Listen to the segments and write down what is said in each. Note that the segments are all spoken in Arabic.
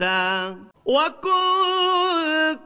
منبثا وكنتم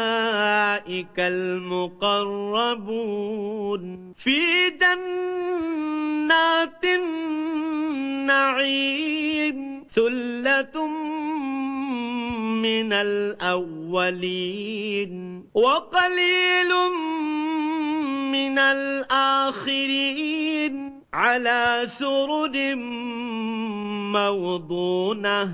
المقربون. في جنات النعيم ثلة من الأولين وقليل من الآخرين على سرد موضونة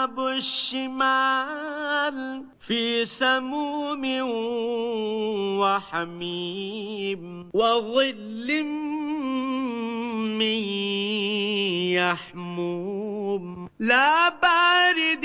أصحاب الشمال في سموم وحميم وظل من يحموم. لا بارد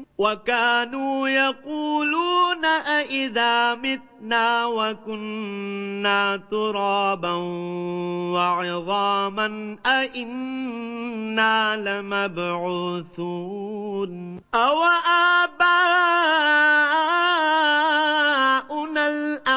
وكانوا يقولون أئذا متنا وكنا ترابا وعظاما أئنا لمبعوثون أو آباؤنا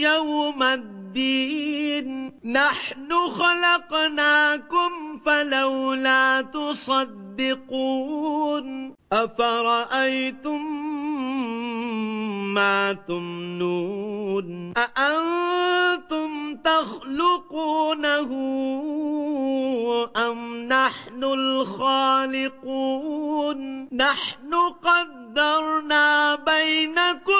يوم الدين. نحن خلقناكم فلولا تصدقون. أفرأيتم ما تمنون؟ أأنتم تخلقونه أم نحن الخالقون؟ نحن قدرنا بينكم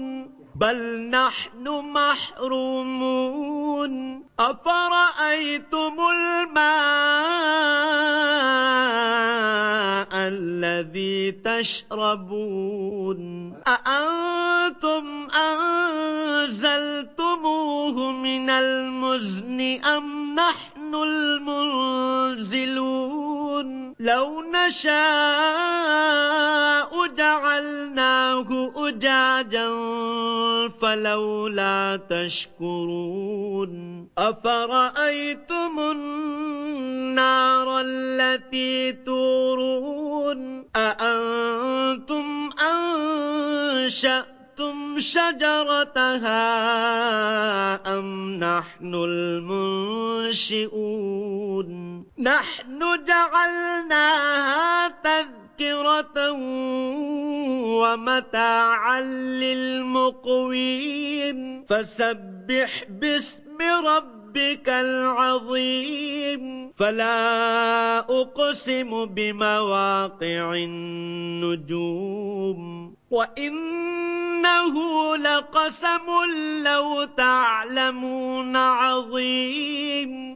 بل نحن محرومون. أفرأيتم الماء الذي تشربون؟ أأنتم أنزلتموه من المزن أم نحن المنزلون؟ لو نشاء جعلناه أجاجا فلولا تشكرون أفرأيتم النار التي تورون أأنتم أنشأتم شجرتها أم نحن المنشئون نحن جعلناها تذكرة ومتاعا للمقوين. فسبح باسم ربك العظيم. فلا أقسم بمواقع النجوم. وإنه لقسم لو تعلمون عظيم.